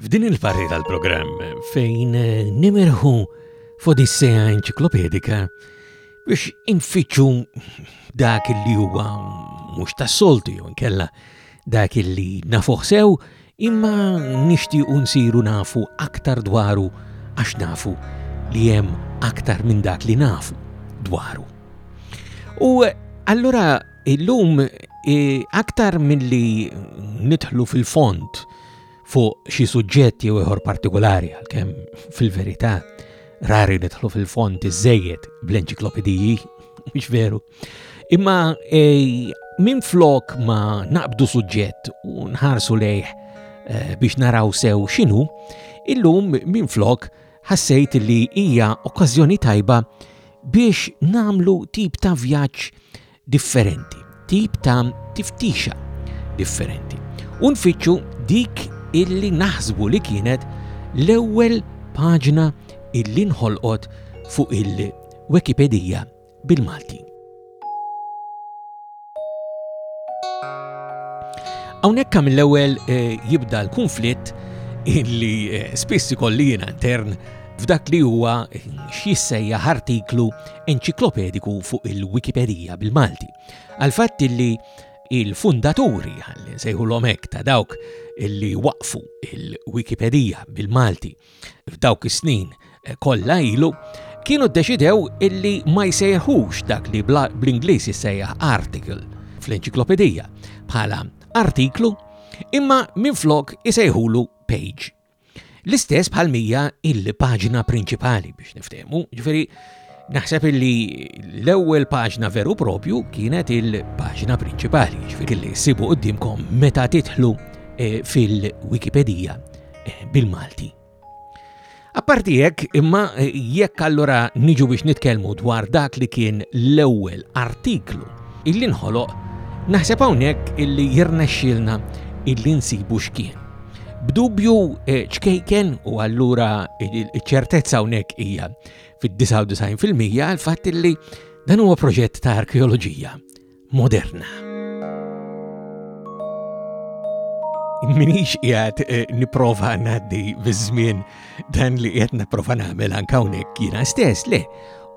F'din il-parti tal-programm fejn eh, nimirħu f'odissea enċiklopedika biex infittxu dak li huwa mhux tas-soltu jew inkella dak li nafuħ sew Imma nixtiequ nsiru nafu aktar dwaru għax nafu li hemm aktar minn dak li nafu dwaru. U allura illum aktar milli nidħlu fil-font fuq xi suġġett jew ieħor partikolari għalkemm fil-verità rari nidħlu fil-font iżejjed bl-enċiklopediji, mhux veru? Imma e, minn flok ma naqbdu suġġett u nħarsu lejh e, biex naraw sew xinu, illum minn flok ħassejt li hija okkażjoni tajba biex namlu tip ta' vjaġġ differenti, tip ta' tiftixa differenti. Unfittxu dik illi naħsbu li kienet l-ewwel paġna illi nħolqot fuq il-Wikipedija bil-Malti. Hawnhekk kam l-ewwel eh, jibda l-konflitt illi eh, spiss ikolli jiena intern f'dak li huwa eh, x'jissejjaħ artiklu enċiklopediku fuq il-Wikipedija bil-Malti. Għal-fatt illi il-fundaturi għalli sejħu l-omek ta' dawk illi waqfu il-Wikipedija bil-Malti f'dawk is-snin kollha ilu, kienu ddeċidew illi ma jsejħux dak li bl-Ingliż jissejjaħ article fl-enċiklopedija bħala artiklu imma minflok isejħulu page. L-istess bħal mija il-paġna prinċipali biex niftehmu, ġifieri naħseb illi l-ewwel paġna veru propju kienet il-paġna prinċipali, ġifieri li ssibu qudiemkom meta titħlu eh, fil-Wikipedija eh, bil-Malti. Apparti hekk, imma eh, jekk allura niġu biex nitkellmu dwar dak li kien l-ewwel artiklu illi nħoloq, naħseb hawnhekk illi jirnexxilna illi nsibu x'kien. B'dubju eh, ċkejken u allura ċertezza hawnhekk hija fid-99% għal fatt illi dan huwa proġett ta' arkeoloġija moderna. minix jgħat eh, niprofa naddi bizzmin dan li jgħat niprofa namel għankawnek kina stess, le.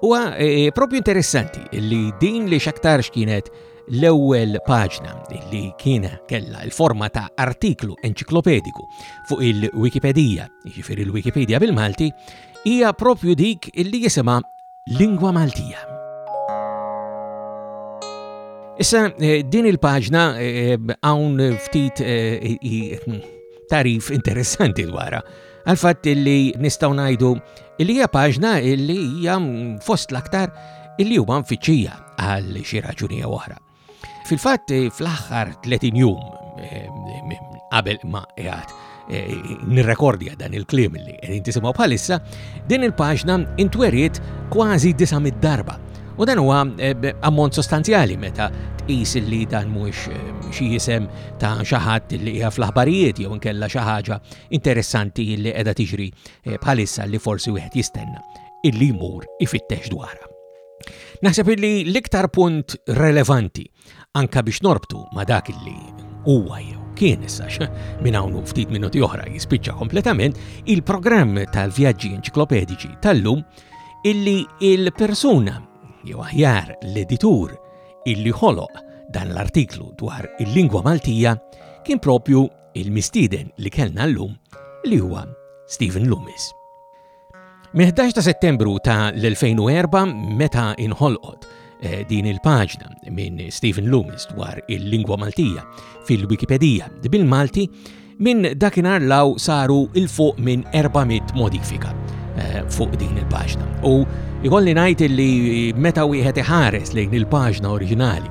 U eh, propju interessanti li din li xaktar xkienet l-ewwel paġna li kiena kella l-forma ta' artiklu enċiklopediku fuq il-Wikipedija, jiġifieri l-Wikipedija bil-Malti, hija propju dik li jisimha Lingwa Maltija. Issa, eh, din il-paġna eh, hawn ftit eh, tarif interessanti dwarha. Għal-fatt li nistgħu ngħidu li hija paġna li hija fost l-aktar li huma mfittxija għal xi raġuni oħra. Fil-fatt, fl-aħħar 30 jum qabel ma qiegħed eh, nirrekordja dan il-klim li qegħdin tisimgħu bħalissa, din il-paġna intweriet kważi 900 darba. U dan huwa eh, ammont sostanzjali meta tqis li dan mhuwiex eh, xi jisem ta' xi ħadd li hija fl-aħbarijiet jew inkella xi ħaġa interessanti li qiegħda tiġri bħalissa li forsi wieħed jistenna illi jmur ifittex dwarha. Naħseb li l-iktar punt relevanti anka biex norbtu ma dak li huwa jew kien issa minn hawn ftit minuti oħra jispiċċa kompletament il-programm tal-vjaġġi enċiklopedici tal-lum illi il-persuna jew aħjar l-editur illi ħoloq dan l-artiklu dwar il-lingwa Maltija kien propju il-mistiden li kellna llum li huwa Stephen Loomis. Mill-11 ta' Settembru ta' l-2004 meta inħolqot eh, din il-paġna minn Stephen Loomis dwar il-lingwa Maltija fil-Wikipedija bil-Malti minn dakinhar law saru il-fuq minn 400 modifika eh, fuq din il-paġna. U ikolli ngħid li meta wieħed iħares lejn il-paġna oriġinali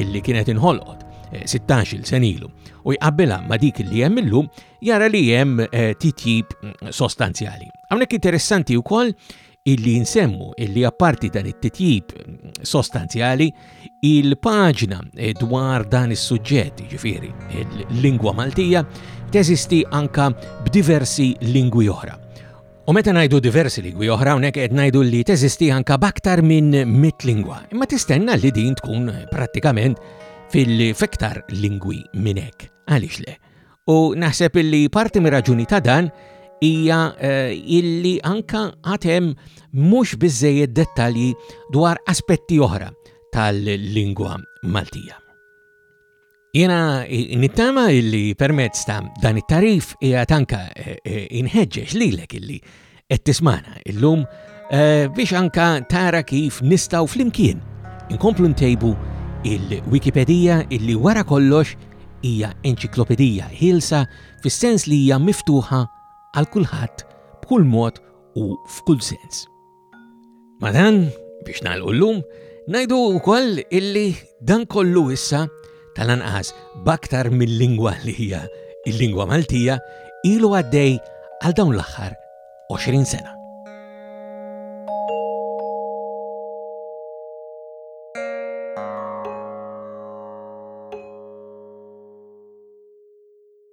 illi kienet inħolqot 16 eh, il-senilu u jqabbilha ma dik li hemm illum jara li hemm eh, titjib mm, sostanzjali. Hawnhekk interessanti wkoll illi nsemmu illi apparti dan it-titjib mm, sostanzjali il-paġna eh, dwar dan is-suġġett, ġifieri l-lingwa Maltija, teżisti anka b'diversi lingwi oħra. U meta ngħidu diversi lingwi oħra hawnhekk qed ngħidu li teżisti anka b'aktar minn mit lingwa, imma tistenna li din tkun prattikament fil-fektar lingwi minn hekk. Għaliex le? U naħseb illi parti mir-raġuni ta' dan hija eh, illi anka għatem mhux biżejjed dettalji dwar aspetti oħra tal-lingwa Maltija. Jena nittama illi permezz ta' dan it-tarif hija tanka eh, eh, inħeġġeġ lilek illi qed tismana illum eh, biex anka tara kif nistaw flimkien inkomplu ntejbu il-Wikipedija illi wara kollox hija enċiklopedija ħilsa fis-sens li hija miftuħa għal kulħadd b'kull mod u f'kull sens. Ma' dan, biex nagħlqu llum, ngħidu wkoll illi dan kollu issa tal-anqas b'aktar mil-lingwa li hija l-lingwa Maltija ilu għaddej għal dawn l-aħħar 20 sena.